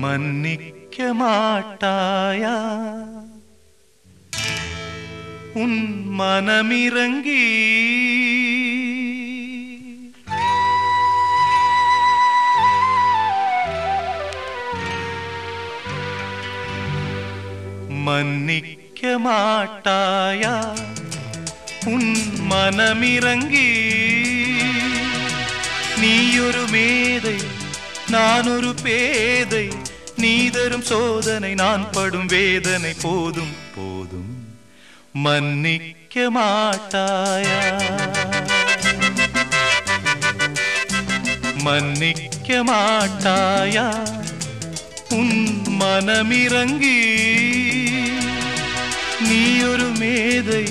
மன்னிக்க மாட்டாயா? உன் மனமிறங்கி. மன்னிக்க மாட்டாயா? உன் மனமிறங்கி. நீயொரு மேதை நான் ஒரு பேதை நீ தரும் சோதனை நான் படும் வேதனை போதும். போதும். மன்னிக்க மாட்டாயா? மன்னிக்க மாட்டாயா? உன் மனமிறங்கி நீ ஒரு மேதை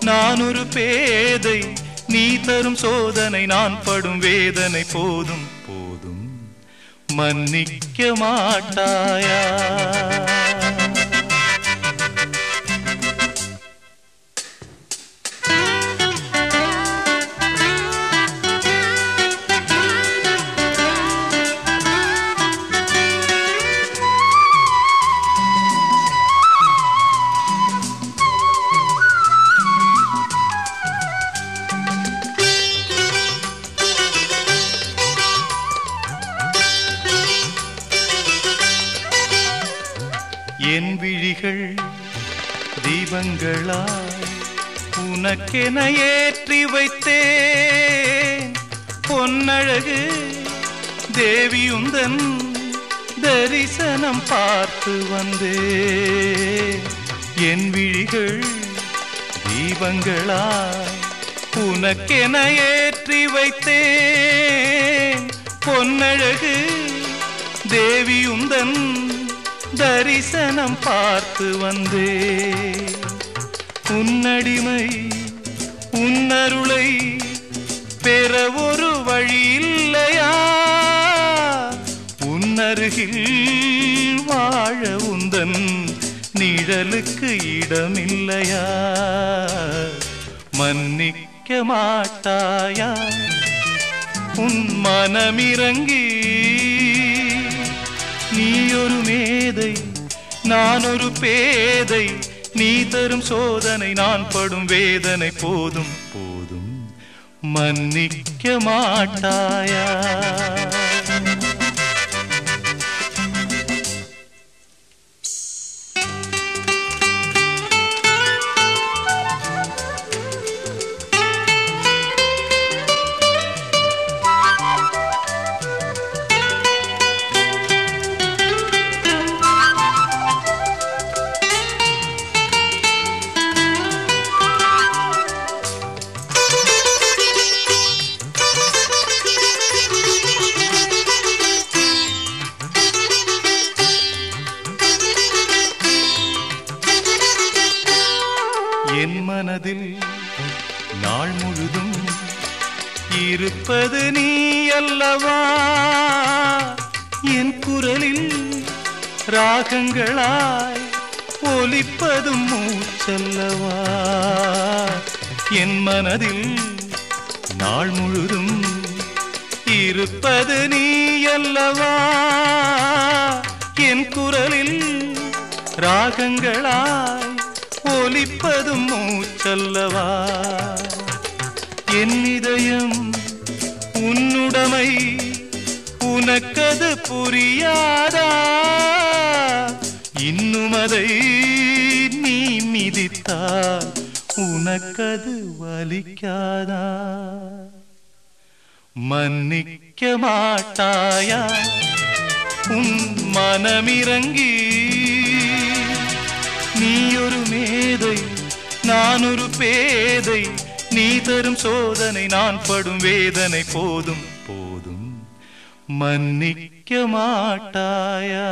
நான் ஒரு பேதை. நீ தரும் சோதனை நான் படும் வேதனை போதும். மன்னிக்க என் விழிகள் தீபங்களாய் உனக்கென ஏற்றி வைத்தேன். பொன்னழகு தேவியுந்தன் தரிசனம் பார்த்து வந்தே என் விழிகள் தீபங்களாய் உனக்கென ஏற்றி வைத்தேன். பொன்னழகு தேவியுந்தன் தரிசனம் பார்த்து வந்தே. உன்னடிமை உன்னருளை பெற ஒரு வழி இல்லையா? உன்னருகில் வாழ உந்தன் நிழலுக்கு இடமில்லையா? மன்னிக்க மாட்டாயா? உன் மனமிறங்கி நீ ஒரு மேதை நான் ஒரு பேதை நீ தரும் சோதனை நான் படும் வேதனை போதும் போதும். மன்னிக்க மாட்டாயா? என் மனதில் நாள் முழுதும் இருப்பது நீ அல்லவா? என் குரலில் ராகங்களாய் ஒலிப்பதும் மூச்சல்லவா? என் மனதில் நாள் முழுதும் இருப்பது நீ அல்லவா? என் குரலில் ராகங்களாய் ஒலிப்பதும் மூச்சல்லவா? என் இதயம் உன்னுடைமை உனக்கது புரியாதா? இன்னும் அதை நீ மிதித்தால் உனக்கது வலிக்காதா? மன்னிக்க மாட்டாயா? உன் மனமிறங்கி நீ ஒரு மேதை நான் ஒரு பேதை. நீ தரும் சோதனை நான் படும் வேதனை போதும் போதும். மன்னிக்க மாட்டாயா?